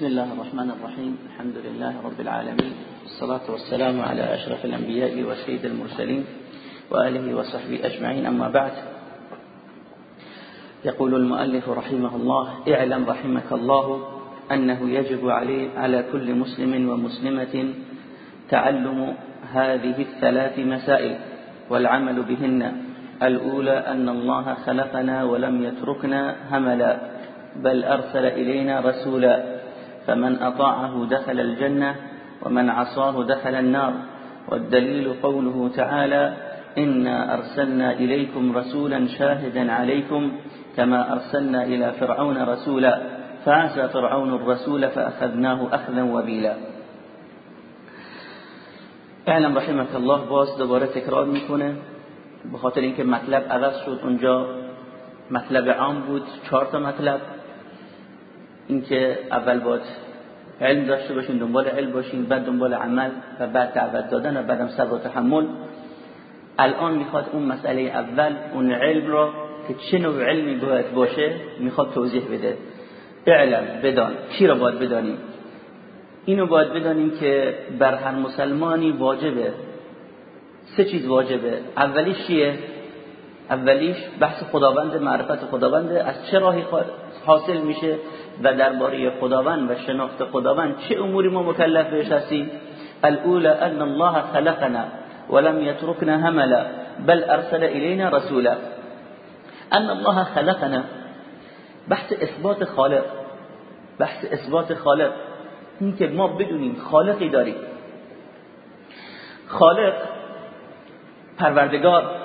بسم الله الرحمن الرحيم. الحمد لله رب العالمين. الصلاة والسلام على أشرف الأنبياء وسيد المرسلين وآله وصحبه أجمعين. أما بعد يقول المؤلف رحمه الله اعلم رحمك الله أنه يجب عليه على كل مسلم ومسلمة تعلم هذه الثلاث مسائل والعمل بهن. الأولى أن الله خلقنا ولم يتركنا هملا بل أرسل إلينا رسولا. فمن أطاعه دخل الجنة ومن عصاه دخل النار. والدليل قوله تعالى إنا أرسلنا إليكم رسولا شاهدا عليكم كما أرسلنا إلى فرعون رسولا. فعسى فرعون الرسول فأخذناه أخذا وبيلا. اعلم رحمك الله باز دوباره تکرار میکنه. به خاطر اینکه مطلب عوض شد اونجا. مطلب عام بود چهار تا مطلب. اینکه اول باید علم داشته باشین دنبال علم باشین بعد دنبال عمل و بعد دعوت دادن و بعدم صبر تحمل. الان می‌خواد اون مسئله اول اون علم را که چه نوع علمی باید باشه می‌خواد توضیح بده. اعلم بدان. چی را باید بدانیم؟ اینو باید بدانیم که بر هر مسلمانی واجبه. سه چیز واجبه. اولیش چیه؟ اولیش بحث خداوند معرفت خداوند از چه راهی حاصل میشه و درباره خداوند و شناخت خداوند چه اموری ما مکلف بهش هستیم؟ الاولى ان الله خلقنا ولم يتركنا هملا بل ارسل الينا رسولا. ان الله خلقنا. بحث اثبات خالق. بحث اثبات خالق. این که ما بدونیم خالقی داریم. خالق پروردگار.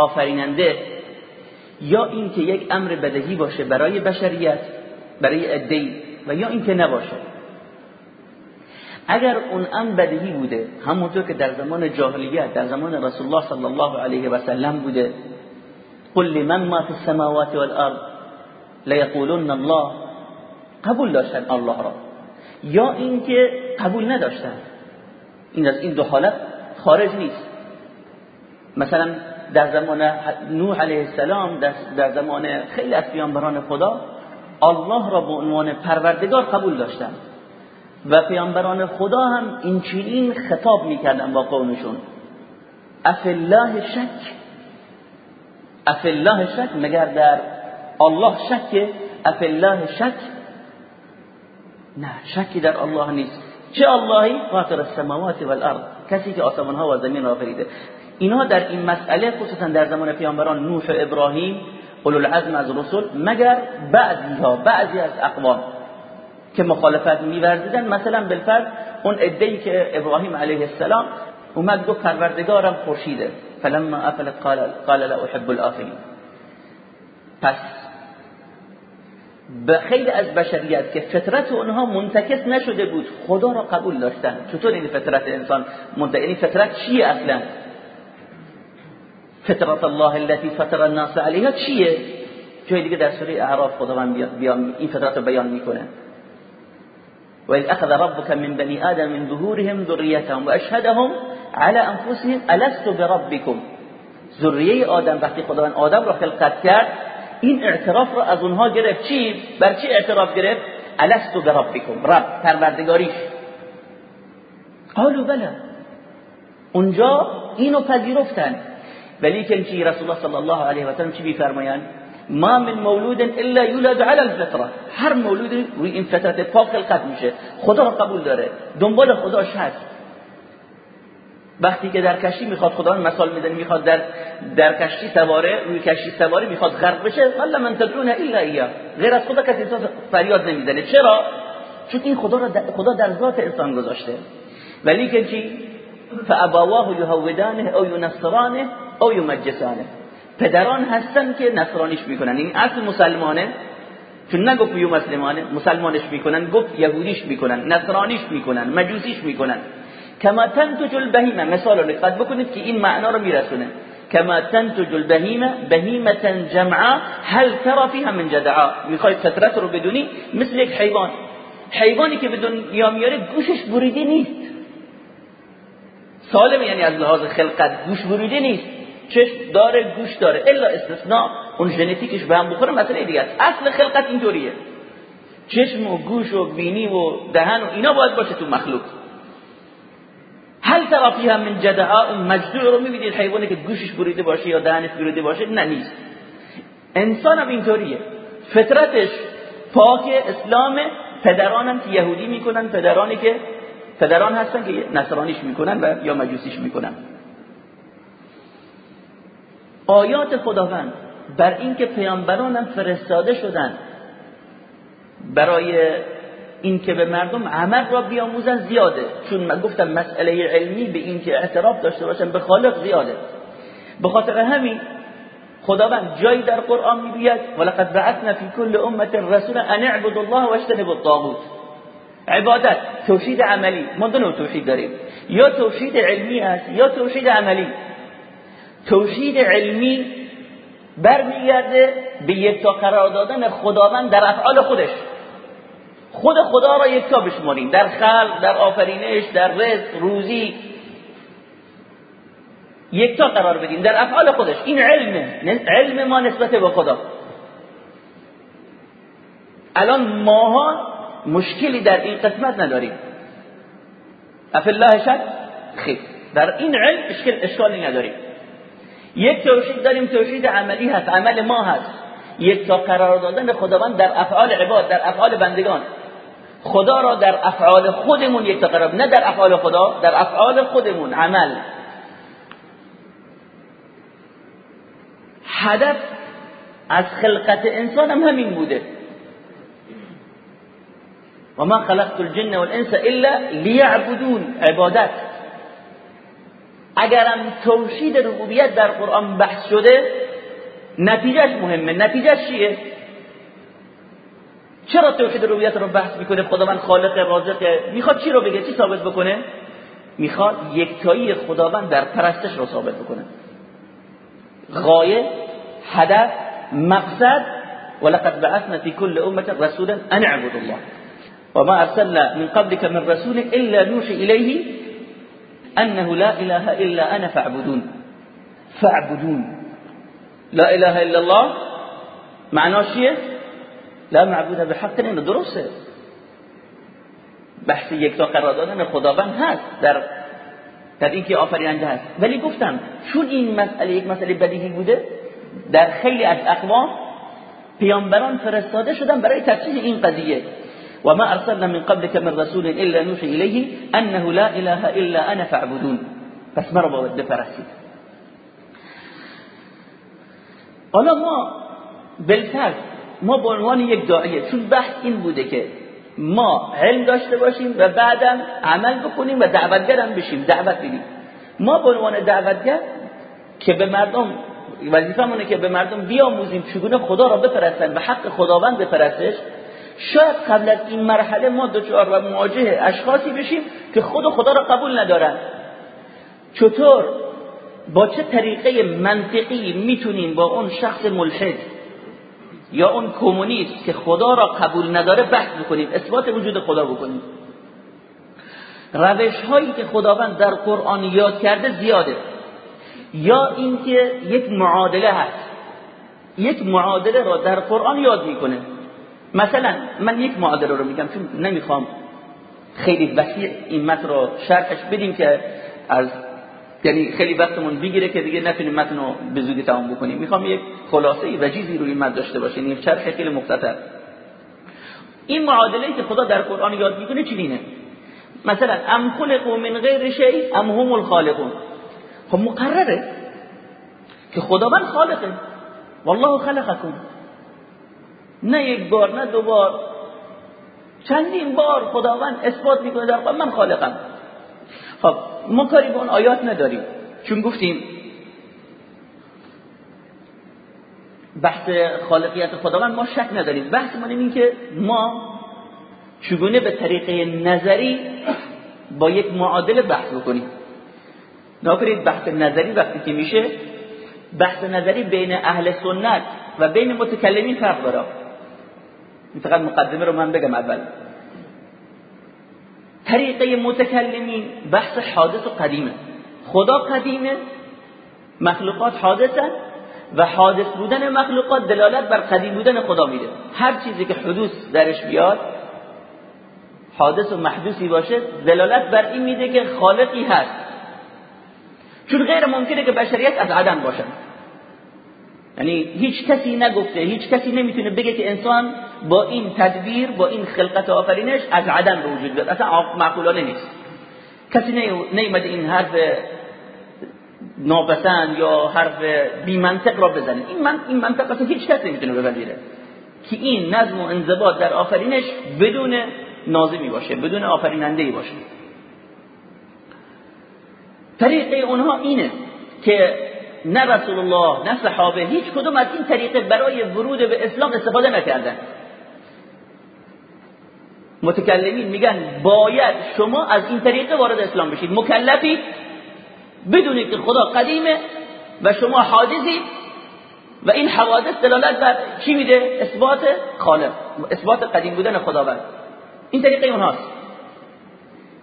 آفریننده یا اینکه یک امر بدهی باشه برای بشریت برای ادهی و یا اینکه نباشه. اگر اون امر بدهی بوده همونطور که در زمان جاهلیت در زمان رسول الله صلی الله علیه و سلم بوده قل لمن ما فی السماوات والارض لیقولن الله قبول داشتن الله را. یا اینکه قبول نداشتن. این از این دو حالت خارج نیست. مثلا در زمان نوح علیه السلام در زمان خیلی از پیامبران خدا الله را به عنوان پروردگار قبول داشتن و پیامبران خدا هم این چنین خطاب می‌کردن با قومشون. اف الله شک؟ اف الله شک؟ مگر در الله شک اف الله شک؟ نه شکی در الله نیست. چه اللهی؟ فاطر السماوات والارض. کسی که آسمان ها و زمین را آفریده اینها در این مسئله خصوصا در زمان پیامبران نوح و ابراهیم اولو العزم از رسول مگر بعضی ها بعضی از اقوام که مخالفت میورزیدن مثلا بالفرض اون ادعی که ابراهیم علیه السلام اومد گفت پروردگارم خورشیده. فلما افلت قال قال لا احب الافلین پس به خیلی از بشریت که فطرت اونها منتکس نشده بود خدا را قبول داشتن. چطور این فطرت انسان منتکس؟ این فطرت چیه اصلا؟ فطرت الله التي فطر الناس عليها چیه؟ جای دیگه در سوره اعراف خداوند بیان این فطرت رو بیان می‌کنه. و اخذ ربك من بني آدم من ظهورهم ذريتهم واشهدهم على انفسهم الست بربكم؟ ذریه آدم وقتی خداوند آدم را خلقت کرد این اعتراف را از اونها گرفت چی؟ بر چی اعتراف گرفت؟ الست بربكم؟ رب پروردگاریش. قالوا بله اونجا اینو پذیرفتن. که چی رسول الله صلی الله علیه و سلم چی میفرمایند ما من مولود الا یولد علی الفطره. هر مولود روی این فطرت پاک خلقت میشه. خدا رو قبول داره. دنبال خداش هست وقتی که در کشتی می‌خواد خدا مثال میده می‌خواد در در کشتی سواره روی کشتی سواره می‌خواد غرق بشه ولا من تدعون الا اياه غیر از خدا کسی فریاد نمی‌زنه. چرا؟ چون این خدا را خدا در ذات انسان گذاشته. ولی که چی؟ فابواه یهودانه او ینصرانه او یمجسانه پدران هستن که نصرانیش می‌کنن. این اصل مسلمانه. چون نگفت یو مسلمانه مسلمانش می‌کنن گفت یهودیش می‌کنن نصرانیش می‌کنن مجوسیش می‌کنن. کما تنتج البهیمه مثال رو دقت بکنید که این معنا رو میرسونه. کما تنتج البهیمه بهیمه جمعا هل ترى فيها من جدعا. می‌خوای فطرت رو بدونی؟ مثل یک حیوان. حیوانی که به دنیا میاره گوشش بریده نیست. سالم یعنی از لحاظ خلقت گوش بریده نیست. چشم داره گوش داره. الا استثناء. اون ژنتیکش به هم بخوره مسئله دیگه است. اصل خلقت اینطوریه چشم و گوش و بینی و دهن و اینا باید باشه تو مخلوق. هل ترا هم من جدعاء؟ مجدوع رو می‌بینید حیوانی که گوشش بریده باشه یا دهنش بریده باشه؟ نه نیست. انسان هم اینطوریه. فطرتش پاک اسلام پدرانم که یهودی می‌کنن پدرانی که پدران هستن که نصرانیش می‌کنن و یا مجوسیش می‌کنن. آیات خداوند بر اینکه پیامبرانم فرستاده شدن برای اینکه به مردم عمل را بیاموزن زیاده. چون من گفتم مسئله علمی به اینکه اعتراف داشته باشن به خالق زیاده. به خاطر همین خداوند جایی در قرآن می‌گوید ولقد بعثنا فی کل امه رسولا ان اعبدوا الله واجتنبوا الطاغوت. عبادت توحید عملی. ما دو توحید داریم. یا توحید علمی است یا توحید عملی. توحید علمی برمیگرده به یکتا قرار دادن خداوند در افعال خودش. خود خدا را یکتا بشماریم. در خلق در آفرینش در رزق روزی. یکتا قرار بدیم در افعال خودش. این علمه علم ما نسبت به خدا. الان ماها مشکلی در این قسمت نداریم. افالله شد؟ خیر. در این علم اشکال اشکالی نداریم. یک توحید داریم توحید عملی هست عمل ما هست. یک تا قرار دادن خداوند در افعال عباد در افعال بندگان. خدا را در افعال خودمون یک تا قرار نه در افعال خدا در افعال خودمون عمل. هدف از خلقت انسان هم همین بوده. و ما خلقت الجن والانس الا لیعبدون عبادت. اگرم توحید ربوبیت در قرآن بحث شده نتیجهش مهمه. نتیجهش چیه؟ چرا توحید ربوبیت رو بحث می‌کنه؟ خداوند خالق رازقه می‌خواد چی رو بگه؟ چی ثابت بکنه؟ می‌خواد یکتایی خداوند در پرستش رو ثابت بکنه. غایه هدف مقصد ولقد بعثنا في كل امه رسولا ان اعبدوا الله. وما ارسلنا من قبلك من رسول الا نوحي اليه انه لا اله الا انا فاعبدون. فاعبدون. لا اله الا الله. معناش چیه لا معبود به حق اینو درسته. بحث یکتا قرار دادن خداوند هست در در اینکه آفریننده هست. ولی گفتم چون این مسئله یک مسئله بدیهی بوده در خیلی از اقوام پیامبران فرستاده شدن برای تفسیر این قضیه. و ما ارسلنا من قبلك من رسول الا نوحي اليه انه لا اله الا انا فاعبدون پس مرا باید بپرستید حالا ما بالفرض ما به عنوان یک داعیه چون بحث این بوده که ما علم داشته باشیم و بعدم عمل بکنیم و دعوتگر هم بشیم دعوت بدیم ما به عنوان دعوتگر که به مردم وظیفمونه که به مردم بیاموزیم چگونه خدا را بپرستن به حق خداوند بپرستش شاید قبل از این مرحله ما دچار و مواجه اشخاصی بشیم که خود خدا را قبول ندارن. چطور؟ با چه طریقه منطقی می‌تونیم با اون شخص ملحد یا اون کمونیست که خدا را قبول نداره بحث بکنیم اثبات وجود خدا بکنیم؟ روش هایی که خداوند در قرآن یاد کرده زیاده. یا اینکه یک معادله هست. یک معادله را در قرآن یاد می‌کنه. مثلا من یک معادله رو میگم چون نمی‌خوام خیلی وسیع این متن رو شرحش بدیم که از یعنی خیلی وقتمون بگیره که دیگه نتونیم متن رو به زودی تمام بکنیم. می‌خوام یک خلاصه وجیزی روی متن داشته باشه یعنی شرح خیلی مختصر. این معادله که خدا در قرآن یاد می‌کنه چی مثلا ام خلقوا من غیر شیء ام هم الخالقون. خب مقرره که خداوند خالقه. والله خلقکم. نه یک بار نه دو بار. چندین بار خداوند اثبات می‌کنه در من خالقم. خب ما کاری به اون آیات نداریم. چون گفتیم بحث خالقیت خداوند ما شک نداریم. بحث ما این که ما چگونه به طریقه نظری با یک معادله بحث بکنیم. نکنید بحث نظری وقتی که میشه بحث نظری بین اهل سنت و بین متکلمین فرق داره. فقط مقدمه رو من بگم اول. طریقه متکلمین بحث حادث و قدیمه. خدا قدیمه مخلوقات حادثه و حادث بودن مخلوقات دلالت بر قدیم بودن خدا میده. هر چیزی که حدوث درش بیاد حادث و محدوثی باشه دلالت بر این میده که خالقی هست. چون غیر ممکنه که بشریت از عدم باشه یعنی هیچ کسی نگفته هیچ کسی نمی‌تونه بگه که انسان با این تدبیر با این خلقت آفرینش از عدم به وجود بیاد. اصلا معقولانه نیست. کسی نیومده این حرف ناپسند یا حرف بی منطق را بزنه. این من این منطق اصلا هیچ کسی نمی‌تونه بپذیره. که این نظم و انضباط در آفرینش بدون نازمی باشه بدون آفریننده باشه. طریقه اونها اینه که نه رسول الله نه صحابه هیچ کدوم از این طریقه برای ورود به اسلام استفاده نکردن. متکلمین میگن باید شما از این طریقه وارد اسلام بشید. مکلفی بدونید که خدا قدیمه و شما حادثی و این حوادث دلالت بر چی میده؟ اثبات خالق اثبات قدیم بودن خداوند. این طریقه اونهاست.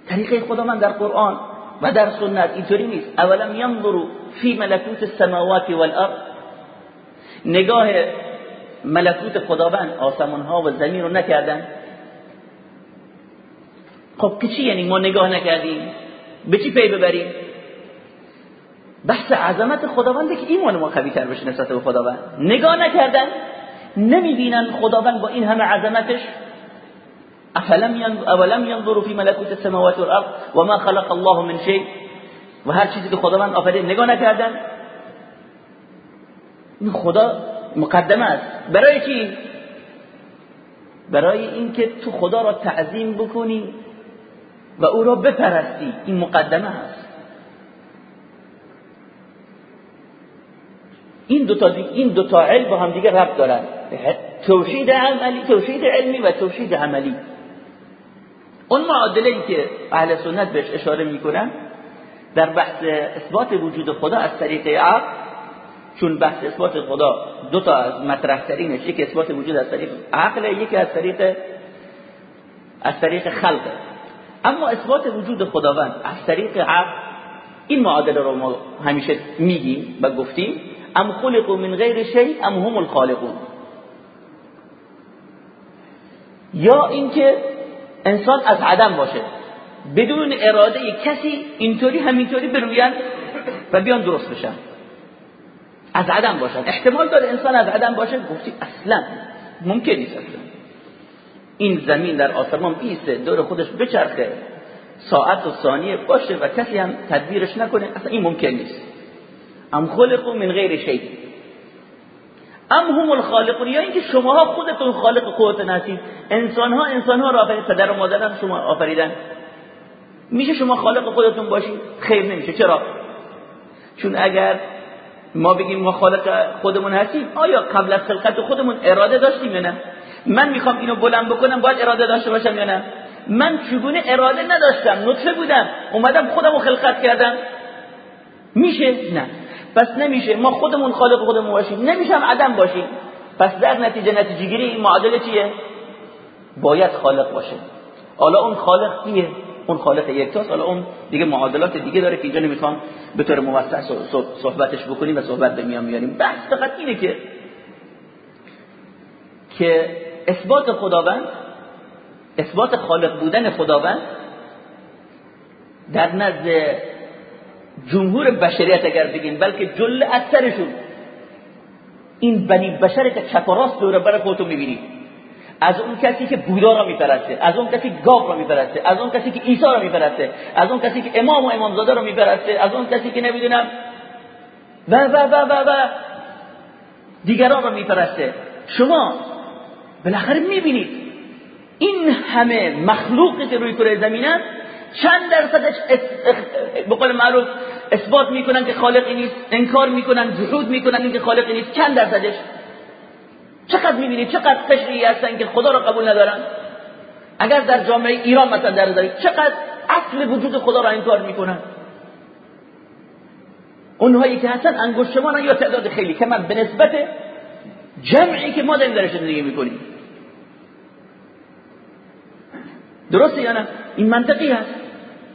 طریقه خداوند در قرآن و در سنت اینطوری نیست. اولم ینظروا فی ملکوت السماوات والارض. نگاه ملکوت خداوند آسمان ها و زمین رو نکردن. خب که چی یعنی ما نگاه نکردیم؟ به چی پی ببریم؟ بحث عظمت خداونده که ایمان ما قوی تر بشه نسبت به خداوند. نگاه نکردن نمی‌بینن خداوند با این همه عظمتش. اولم ينظروا في ملكوت السماوات والارض وما خلق الله من شيء؟ و هر چیزی که خداوند آفرید نگاه نکردن. این خدا مقدمه است. برای چی؟ برای اینکه تو خدا را تعظیم بکنی و او را بپرستی. این مقدمه است. این دو تا این دو تا علم با هم دیگه ربط دارن. توحید عملی توحید علمی و توحید عملی. اون معادله ای که اهل سنت بهش اشاره می‌کنن در بحث اثبات وجود خدا از طریق عقل چون بحث اثبات خدا دو تا از مطرح ترینش یکی اثبات وجود از طریق عقل یکی از طریق از طریق خلق. اما اثبات وجود خداوند از طریق عقل این معادله رو ما همیشه میگیم و گفتیم. ام خلقوا من غیر شیء ام هم الخالقون. یا اینکه انسان از عدم باشه. بدون اراده کسی اینطوری همینطوری بروین و بیان درست بشن. از عدم باشن احتمال داره انسان از عدم باشه. گفتی اصلا ممکن نیست اصلا. این زمین در آسمان بیسته دور خودش بچرخه. ساعت و ثانیه باشه و کسی هم تدبیرش نکنه. اصلا این ممکن نیست. ام خلقو من غیر شیء. ام هم الخالقون؟ یا اینکه شماها خودتون خالق خودتون هستید انسان ها انسان ها را آفرید پدر و مادر شما آفریدن. میشه شما خالق خودتون باشید خیر نمیشه. چرا؟ چون اگر ما بگیم ما خالق خودمون هستیم آیا قبل از خلقت خودمون اراده داشتیم یا نه؟ من می‌خوام اینو بلند بکنم باید اراده داشته باشم یا نه؟ من چگونه اراده نداشتم؟ نطفه بودم. اومدم خودم رو خلقت کردم. میشه؟ نه. پس نمیشه. ما خودمون خالق خودمون باشیم. نمیشم عدم باشیم. پس در نتیجه نتیجه گیری این معادله چیه؟ باید خالق باشه. حالا اون خالق کیه؟ اون خالق یکتاست حالا اون دیگه معادلات دیگه داره که اینجا نمی‌خوام به طور موسع صحبتش بکنیم و صحبت به میان میاریم. بحث فقط اینه که که اثبات خداوند اثبات خالق بودن خداوند در نزد جمهور بشریت اگر بگیم بلکه جل اکثرشون این بنی بشر که چپ و راست دور بر خودتون می‌بینید از اون کسی که بودا را میپرسته از اون کسی که گاو را میپرسته از اون کسی که عیسی را میپرسته از اون کسی که امام و امامزاده را میپرسته از اون کسی که نمی‌دونم و و و و و دیگران را میپرسته. شما بالاخره می‌بینید این همه مخلوقی که روی کره زمینن چند درصدش به قول معروف اثبات می‌کنن که خالقی نیست انکار می‌کنن جحود می‌کنن اینکه خالقی نیست. چند درصدش؟ چقدر می‌بینید چقدر قشری هستن که خدا را قبول ندارن؟ اگر در جامعه ایران مثلا در دارید چقدر اصل وجود خدا را انکار می‌کنن؟ اونهایی که هستن انگشتمان یا تعداد خیلی که من به نسبت جمعی که ما داریم درش زندگی می‌کنیم. درسته یا نه؟ این منطقی هست.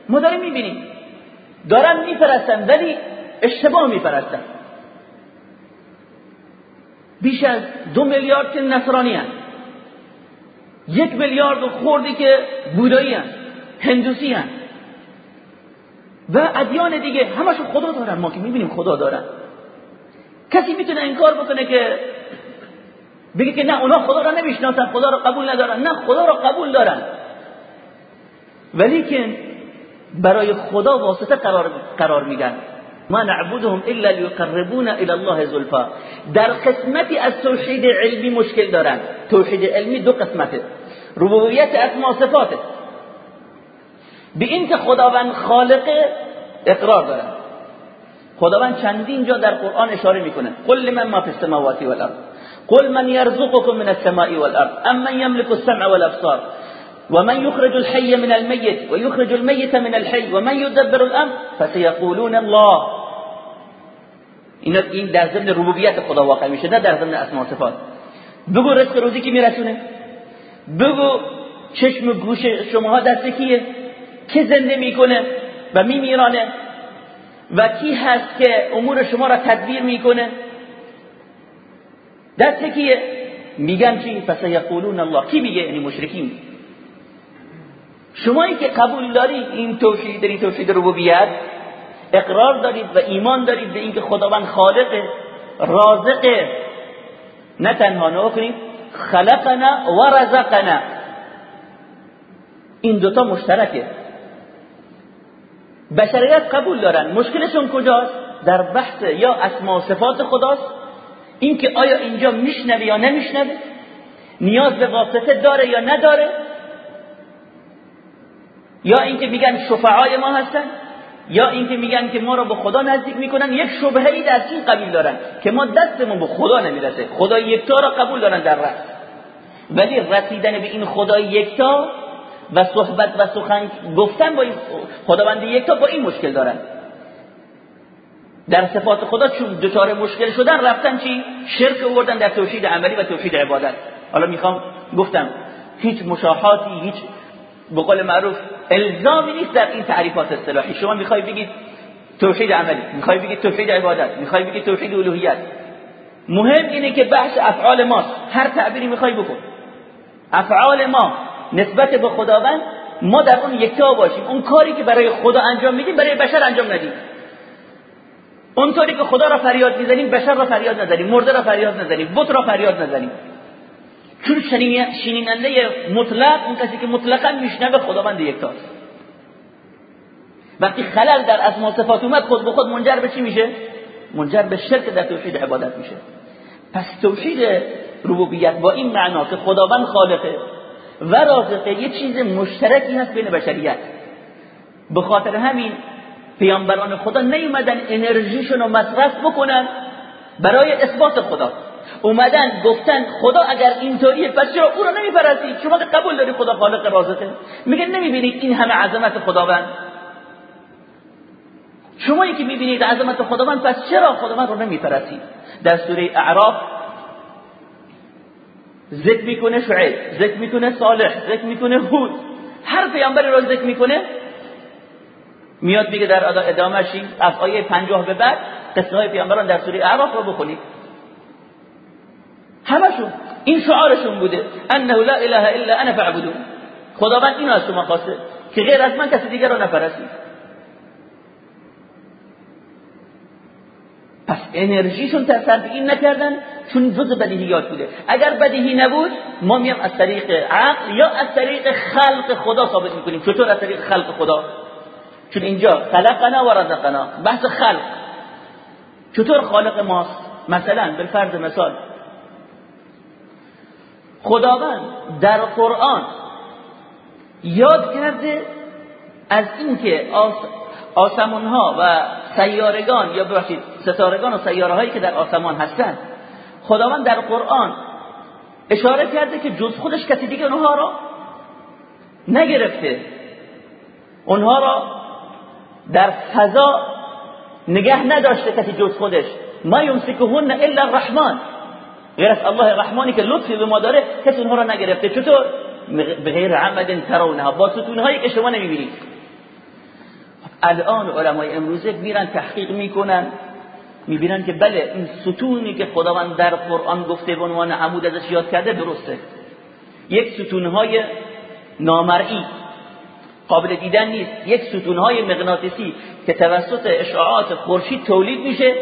ما داریم می‌بینیم. دارن میپرستن ولی اشتباه میپرستن بیش از دو میلیارد که نصرانی هست. یک میلیارد خوردی که بودایی هست هندوسی هست. و ادیان دیگه همشون خدا دارن. ما که می‌بینیم خدا دارن. کسی می‌تونه انکار بکنه که بگه که نه اونا خدا را نمی‌شناسن خدا را قبول ندارن. نه خدا را قبول دارن. ولی که برای خدا واسطه قرار, قرار میدن. ما نعبدهم الا ليقربونا الى الله زلفا. در قسمتی از توحید علمی مشکل دارن. توحید علمی دو قسمته. ربوبیت اسما صفاته به این که خداوند خالق اقرار دارن. خداوند چندین جا در قرآن اشاره می‌کنه. قل لمن ما فی السماوات والارض. قل من يرزقكم من السماء والارض. ام من يملك السمع والابصار. ومن يخرج الحي من الميت ويخرج الميت من الحي ومن يدبر الامر فسيقولون الله. این در ضمن ربوبیت خدا واقع میشه نه در ضمن اسماء صفات. بگو رزق روزی کی میرسونه؟ بگو چشم گوش شماها دست کیه؟ که زنده می‌کنه و میمیرانه؟ و کی هست که امور شما را تدبیر می‌کنه؟ دست کیه؟ میگن چی؟ پس یقولون الله. کی میگه؟ یعنی مشرکین. شمایی که قبول دارید این توحید دارید توحید ربوبیت اقرار دارید و ایمان دارید به اینکه خداوند خالق رازق نه تنها نوکرید خلقنا و رزقنا. این دوتا مشترکه. بشریت قبول دارن. مشکلشون کجاست؟ در بحث یا اسما و صفات خداست. اینکه آیا اینجا میشنوه یا نمیشنوه؟ نیاز به واسطه داره یا نداره؟ یا اینکه میگن شفعای ما هستن یا اینکه میگن که ما رو به خدا نزدیک می‌کنن یک شبهه ای در این قبیل دارن که ما دستمون به خدا نمی‌رسه. خدا یکتا را قبول دارن در رأس. ولی رسیدن به این خدا یکتا و صحبت و سخن گفتن با این خداوند یکتا با این مشکل دارن. در صفات خدا چون دچار مشکل شدن رفتن چی؟ شرک آوردن در توحید عملی و توحید عبادت. حالا می‌خوام گفتم هیچ مشاحاتی هیچ به قول معروف الزامی نیست در این تعریفات اصطلاحی. شما می‌خوای بگید توحید عملی می‌خوای بگید توحید عبادت می‌خوای بگید توحید الوهیت. مهم اینه که بحث افعال ماست. هر تعبیری می‌خوای بکن. افعال ما نسبت به خداوند ما در اون یکتا باشیم. اون کاری که برای خدا انجام میدیم برای بشر انجام ندیم. اونطوری که خدا را فریاد می‌زنیم بشر را فریاد نزنیم مرده را فریاد نزنیم بت را فریاد نزنیم. چون شنیننده مطلق اون کسی که مطلقا میشنوه خداوند یکتاست وقتی خلل در اسما صفات اومد خود به خود منجر به چی میشه؟ منجر به شرک در توحید عبادت میشه. پس توحید ربوبیت با این معنا که خداوند خالقه و رازقه یه چیز مشترکی هست بین بشریت. به خاطر همین پیامبران خدا نیومدن انرژیشون رو مصرف بکنن برای اثبات خدا. اومدن گفتن خدا اگر اینطوریه پس چرا او رو نمیپرستید شما که قبول داری خدا خالق رازقه میگه نمی‌بینید این همه عظمت خداوند؟ شما که می‌بینید عظمت خداوند پس چرا خداوند رو نمیپرستید در سوره اعراف ذکر می‌کنه شعیب ذکر می‌کنه صالح ذکر می‌کنه هود. هر پیامبری رو ذکر می‌کنه میاد میگه در ادامه از آیه 50 به بعد قصه های پیامبران در سوره اعراف رو بخونید. همشون. این شعارشون بوده. انه لا اله الا انا فاعبدون. خداوند اینو از شما خواسته که غیر از من کسی دیگر رو پس انرژیشون صرف این نکردن چون جز بدیهیات بوده. اگر بدیهی نبود ما میم از طریق عقل یا از طریق خلق خدا ثابت می‌کنیم. چطور از طریق خلق خدا؟ چون اینجا خلقنا و رزقنا. بحث خلق. چطور خالق ماست؟ مثلا بالفرض مثال خداوند در قرآن یاد کرده از اینکه آس آسمان ها و سیارگان یا ببخشید ستارگان و سیاره هایی که در آسمان هستند خداوند در قرآن اشاره کرده که جز خودش کسی دیگه اونها را نگرفته. اونها را در فضا نگه نداشته کسی جز خودش. ما یمسکهن الا الرحمن. غیر از الله رحمانی که لطفی به ما داره کسی اونها را نگرفته. چطور؟ به غیر عمد ترونها با ستونهایی که شما نمی‌بینید. الان علمای امروزه میرن تحقیق می‌کنن. می‌بینن که بله این ستونی که خداوند در قرآن گفته به عنوان عمود ازش یاد کرده درسته. یک ستونهای نامرئی قابل دیدن نیست. یک ستونهای مغناطیسی که توسط اشعاعات خورشید تولید میشه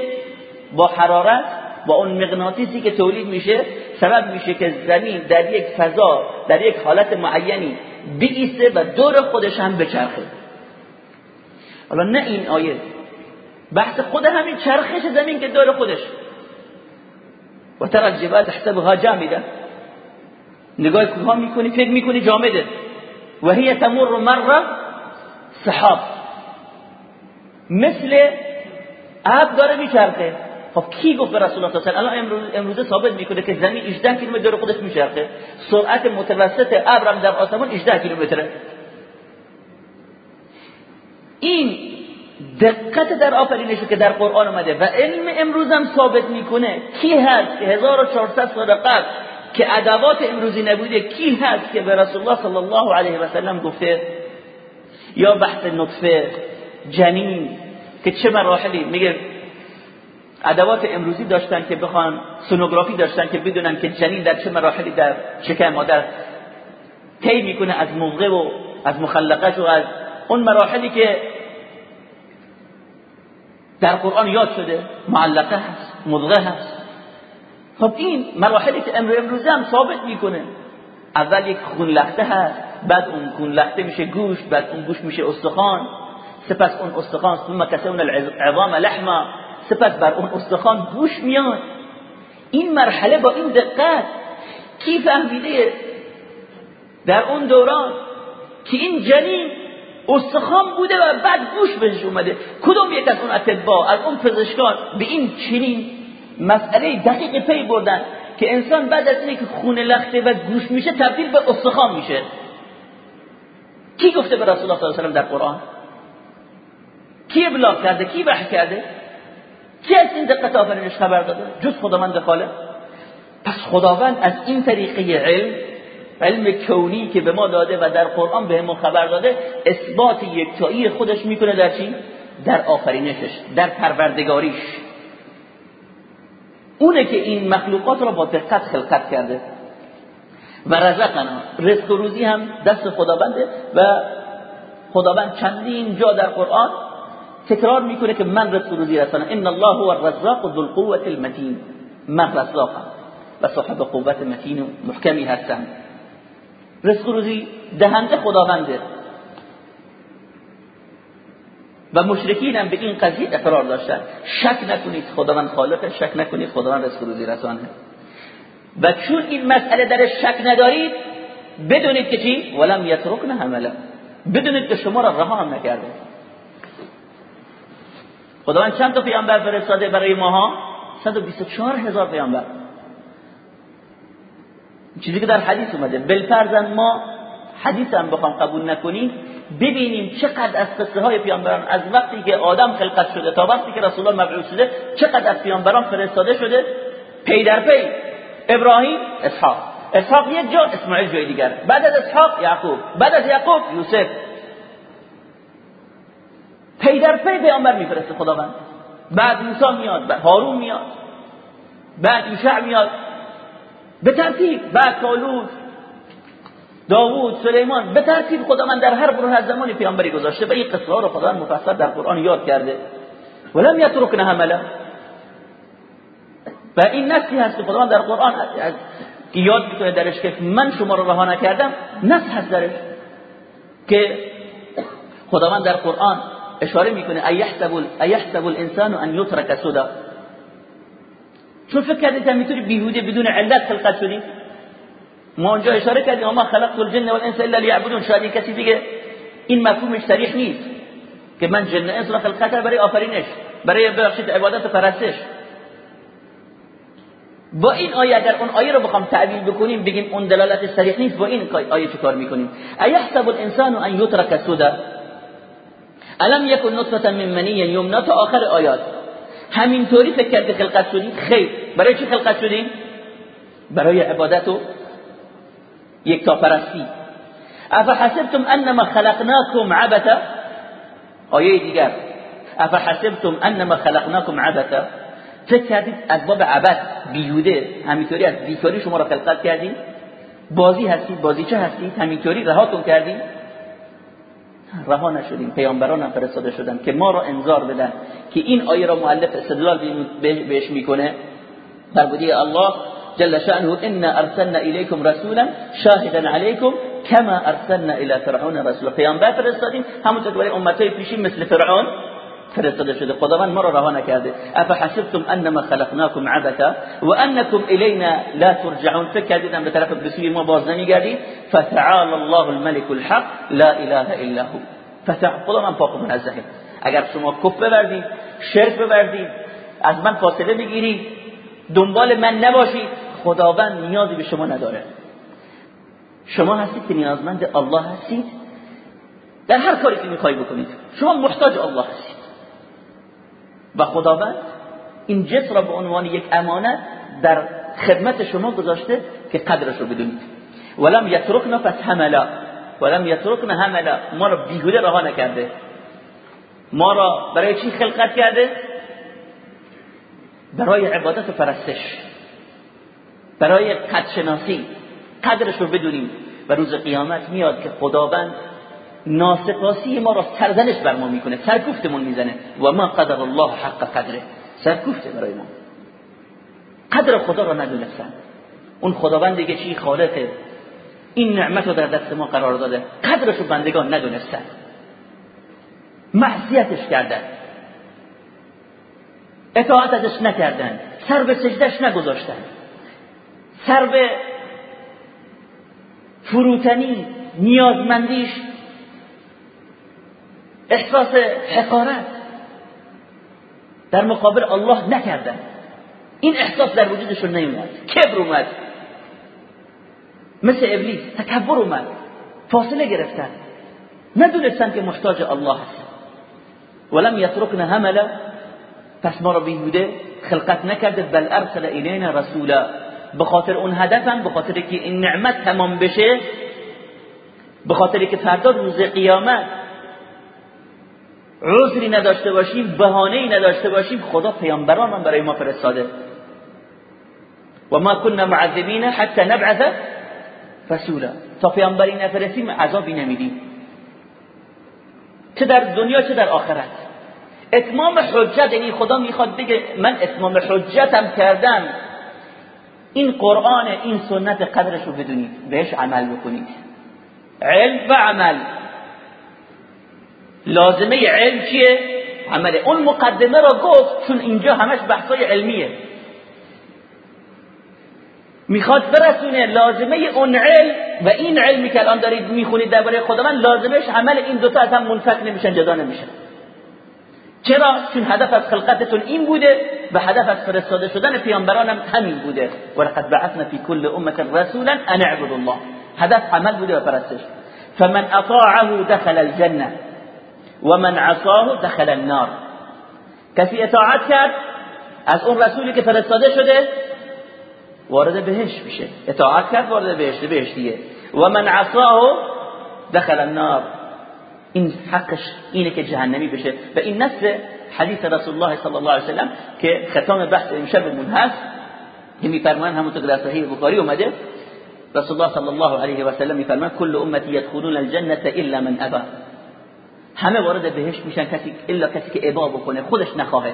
با حرارت با اون مغناطیسی که تولید میشه سبب میشه که زمین در یک فضا در یک حالت معینی بیسته و دور خودش هم بچرخه. حالا نه این آیه بحث خود همین چرخش زمین که دور خودش. و تر الجبال تحسبها جامده. نگاه کوه می‌کنی فکر می‌کنی جامده. و هی تمر مره سحاب. مثل ابر داره میچرخه. خب کی گفت به رسول الله صلی الله امروز ثابت می‌کنه که زمین 18 کیلومتر دور خودش میچرخه. سرعت متوسط ابر در آسمان 18 کیلومتره. این دقت در آفرینش که در قرآن اومده و علم امروز هم ثابت می‌کنه کی هست که 1400 سال قبل که ادوات امروزی نبوده کی هست که به رسول الله صلی الله علیه و سلم گفته؟ یا بحث نطفه جنین که چه مراحلی؟ میگه ادوات امروزی داشتن که بخوان سونوگرافی داشتن که بدونن که جنین در چه مراحلی در شکم مادر طی می‌کنه از موقع و از مخلقت و از اون مراحلی که در قرآن یاد شده معلقه هست مضغه هست. خب این مراحلی که امر امروزی هم ثابت می‌کنه. اول یک خون لخته هست بعد اون خون لخته میشه گوشت بعد اون گوشت میشه استخوان. سپس اون استخوان ثم کسون العظام لحما. سپس بر اون استخوان گوش میاد. این مرحله با این دقت کی فهمیده در اون دوران که این جنین استخوان بوده و بعد گوش بهش اومده؟ کدوم یک از اون اطبا از اون پزشکان به این چنین مسئله دقیق پی بردن که انسان بعد از اینکه خون لخته و گوش میشه تبدیل به استخوان میشه؟ کی گفته به رسول الله صلی الله علیه و در قرآن؟ کی ابلاغ کرده؟ کی وحی کرده؟ کی از این دقت آفرینش خبر داده. جز خداوند خالق. پس خداوند از این طریقه علم علم کونی که به ما داده و در قرآن به ما خبر داده اثبات یکتایی خودش می‌کنه در چی؟ در آفرینشش در پروردگاریش. اونه که این مخلوقات را با دقت خلقت کرده. و رزقنا رزق و روزی هم دست خداونده و خداوند چندین جا در قرآن تکرار می‌کنه که من روزی رسانم ان الله هو الرزاق ذو القوة المتین. من رزاقم و صاحب قوت متین و محکمی هستم. رزق روزی دهنده خداونده. و مشرکین هم به این قضیه اقرار داشتن. شک نکنید خداوند خالق شک نکنید خداوند رزق روزی رسانه و چون این مسئله در شک ندارید بدونید که چی؟ ولم یترکن حمله بدونید که شما را رها هم نکرده. خداوند چند تا پیامبر فرستاده برای ماها؟ 124 هزار پیامبر. چیزی که در حدیث اومده بالفرض ما حدیث هم بخوام قبول نکنیم ببینیم چقدر از قصه های پیامبران از وقتی که آدم خلقت شده تا وقتی که رسول الله مبعوث شده چقدر از پیامبران فرستاده شده؟ پی در پی. ابراهیم اسحاق. اسحاق یک جا اسماعیل جای دیگر. بعد از اسحاق یعقوب. بعد از یعقوب یوسف. پی در پی پیامبر میفرسته خداوند. بعد موسی میاد بعد هارون میاد بعد یوشع میاد. به ترتیب بعد طالوت داوود سلیمان به ترتیب خدا من در هر برهه از زمانی پیامبری گذاشته و این قصه ها رو خدا مفصل در قرآن یاد کرده. ولم یترکن هملا و این نسی هست که خدا در قرآن که یاد درش که من شما رو رها نکردم نس هست درش که خداوند در قرآن اشاره می‌کنه ایحسب ایحسب الانسان ان یترک سدا چون فکر کردید می‌تونی بیهوده بدون علت خلقت شدی؟ ما اونجا اشاره کردیم ما خلقت الجن والانس الا ليعبدون شاید کسی دیگه این مفهومش صریح نیست که من جن انس را خلقت برای آفرینش برای بخشید عبادت و پرستش. با این آیه اگر اون آیه رو بخوام تعبیر بکنیم بگیم اون دلالت صریح نیست با این آیه چه کار می‌کنیم؟ ایحسب الانسان ان یترک سودا الم یکن نطفه من منی یمنا تا آخر آیات. همینطوری فکر کرد خلقت شدیم خیر. برای چی خلقت شدیم برای عبادت و یک تا پرستی افحسبتم انما خلقناكم عبثا؟ آیه دیگر. افحسبتم انما خلقناكم عبثا؟ فکر کردید از باب عبد بیهوده. همینطوری از بیکاری شما را خلقت کردیم؟ بازی هستید؟ بازی چه هستید؟ همینطوری رهاتون کردیم؟ رها نشدیم پیامبران هم فرستاده شدن که ما را انذار بدن که این آیه را مؤلف استدلال بهش می‌کنه. در بودی الله جل شأنه إنا ارسلنا إليكم رسولا شاهدا عليكم كما ارسلنا الى فرعون رسولا. پیامبر فرستادیم همونطور که برای امتهای پیشی مثل فرعون. فرستاده شده. خداوند ما را رها نکرده. افحسبتم انما خلقناكم عبثا وانكم الينا لا ترجعون. فکر کردید به طرف بسوی ما باز نمیگردید؟ فتعال الله الملك الحق. لا اله الا هو. فتعال خدا من پاک اگر شما کفر بوردید شرک بوردید از من فاصله بگیرید دنبال من نباشید خداوند نیازی به شما نداره. شما هستید که نیازمند الله هستید. در هر کاری که می‌خوای بکنید. شما محتاج الله هستید. و خداوند این جس را به عنوان یک امانت در خدمت شما گذاشته که قدرش رو بدونید. ولم یترکنا پس هملا ولم یترکنا هملا ما را بیهوده رها نکرده. ما را برای چی خلقت کرده؟ برای عبادت و پرستش. برای قدشناسی قدرش رو بدونیم. و روز قیامت میاد که خداوند ناسپاسی ما را سرزنش بر ما می‌کنه سرکوفتمون می‌زنه. و ما قدر الله حق قدره. سرکوفته برای ما. قدر خدا را ندونستن اون خداوند دیگه چی خالقه این نعمت رو در دست ما قرار داده. قدرش رو بندگان ندونستن. معصیتش کردن. اطاعت ازش نکردن. سر به سجدش نگذاشتن. سر به فروتنی نیازمندیش احساس حقارت. در مقابل الله نکردن این احساس در وجودشون نیومد. کبر اومد. مثل ابلیس تکبر اومد. فاصله گرفتن. ندونستن که محتاج الله هست. ولم یترکن هملا پس ما را بیهوده خلقت نکرده. بل ارسل الینا رسولا. به خاطر اون هدفم به خاطر که این نعمت تمام بشه به خاطر که فردا روز قیامت عذری نداشته باشیم ای نداشته باشیم خدا پیامبران هم برای ما فرستاده. و ما كنا معذبین حتی نبعث رسولا. تا پیامبری نفرستیم عذابی نمیدیم. چه در دنیا چه در آخرت. اتمام حجت یعنی خدا می‌خواد بگه من اتمام حجتم کردم. این قرآن این سنت قدرش رو بدونید. بهش عمل بکنید. علم و عمل. لازمه علم چیه؟ عمله اون مقدمه را گفت چون اینجا همش بحثای علمیه. می‌خواد برسونه لازمه اون علم و این علمی که الان دارید می‌خونید درباره خداوند لازمش عمل این دوتا از هم منفک نمیشن جدا نمیشن. چرا؟ چون هدف از خلقتتون این بوده و هدف از فرستاده شدن پیامبران هم همین بوده. ولقد بعثنا فی کل امه رسولا ان اعبدوا الله. هدف عمل بوده و پرستش. فمن اطاعه دخل الجنه ومن عصاه دخل النار. کسی اطاعت کرد از اون رسولی که فرستاده شده وارد بهش میشه. اطاعت کرد وارد بهشت بهشتیه و من عصاه دخل النار. این حقش اینه که جهنمی بشه. و این نص حدیث رسول الله صلی الله علیه وسلم که ختام بحث امشبمون هست. که میفرمان همونطور در صحیح بخاری اومده رسول الله صلی الله علیه و سلم میفرمان کل امتی يدخلون الجنه الا من ابا. همه وارد بهشت میشن کسی الا کسی که ابا بکنه خودش نخواهه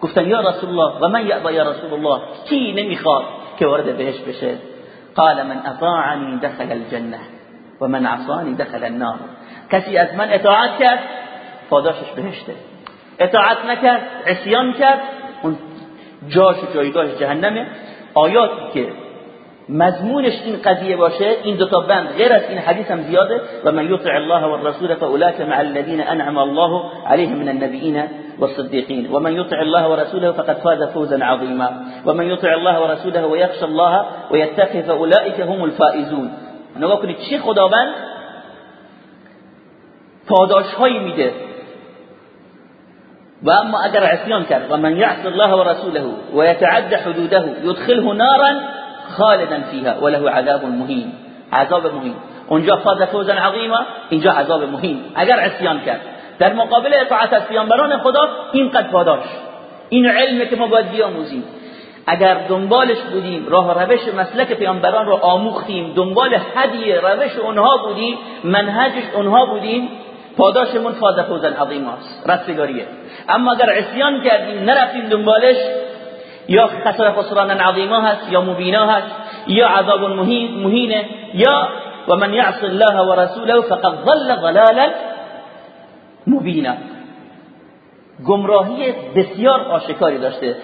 گفتن یا رسول الله و من یعبا یا رسول الله کی نمی‌خواد که وارد بهشت بشه؟ قال من اطاعنی دخل الجنه و من عصانی دخل النار. کسی از من اطاعت کرد پاداشش بهشته. اطاعت نکرد عصیان کرد اون جاش و جایگاهش جهنمه. آیاتی که مضمونش این قضیه باشه این دو تا بند غیر از این حدیث هم زیاده. و من یطع الله والرسول فاولئک مع الذين انعم الله عليهم من النبيين والصديقين ومن يطع الله ورسوله فقد فاز فوزا عظيما ومن يطع الله ورسوله ويخشى الله ويتقي فاولئك هم الفائزون. نگاه کنید چی خداوند پاداش هایی میده. و اما اگر عصیان کرد و من یعص الله و رسوله و یتعد حدوده یدخله نارا خالدا فيها وله عذاب مهین. عذاب مهین. اونجا فاز فوزا عظیما اینجا عذاب مهین. اگر عصیان کرد. در مقابل اطاعت از پیامبران خدا اینقدر پاداش. این علمه که ما باید بیاموزیم. اگر دنبالش بودیم راه روش مسلک پیامبران رو آموختیم دنبال هدی روش اونها بودیم منهجش اونها بودیم پاداشمون فاز فوزا عظیم است رستگاریه. اما اگر عصیان کردیم نرفتیم دنبالش یا خسر خسران عظیما هست یا مبینا هست یا عذاب مهین مهینه یا و من یعص الله و رسوله فقد ضل ضلالا مبینا. گمراهی بسیار آشکاری داشته.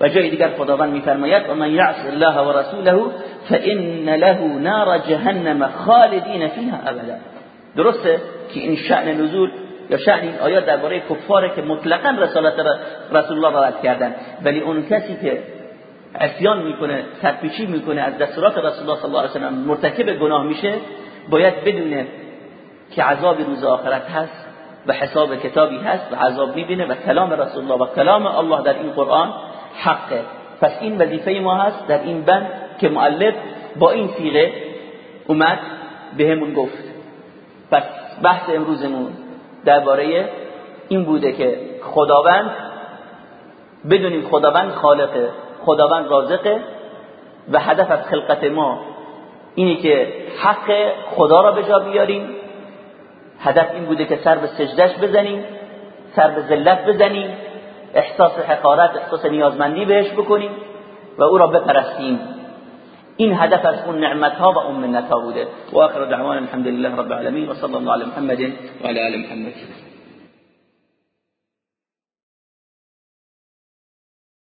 و جای دیگر خداوند میفرماید و من یعص الله و رسوله فإن له نار جهنم خالدین فیها ابدا. درسته که این شأن نزول یا شأن این آیات درباره کفاره که مطلقا رسالت رسول الله را رد کردن. ولی اون کسی که عصیان می‌کنه سرپیچی می‌کنه از دستورات رسول الله صلی الله علیه و مرتکب گناه میشه باید بدونه که عذاب روز آخرت هست و حساب کتابی هست و عذاب می‌بینه و کلام رسول الله و کلام الله در این قرآن حقه. پس این وظیفه ما هست در این بند که معلف با این سیغه اومد بهمون گفت. پس بحث امروزمون درباره این بوده که خداوند بدونیم خداوند خالقه خداوند رازقه و هدف از خلقت ما اینی که حق خدا را به جا بیاریم. هدف این بوده که سر به سجدش بزنیم سر به ذلت بزنیم احساس حقارت احساس نیازمندی بهش بکنیم و او را بپرستیم. این هدف از اون نعمت ها و اون منت ها بوده و آخر دعوانا الحمد لله رب العالمین و صلی الله علی محمد و علی آل محمد.